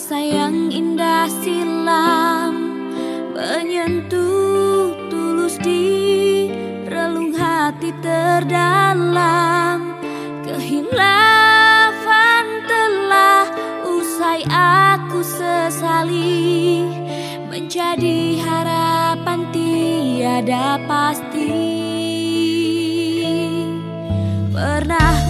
rasa yang indah silam menyentuh tulus di relung hati terdalam. Kehilafan telah usai aku sesali menjadi harapan tiada pasti. Pernah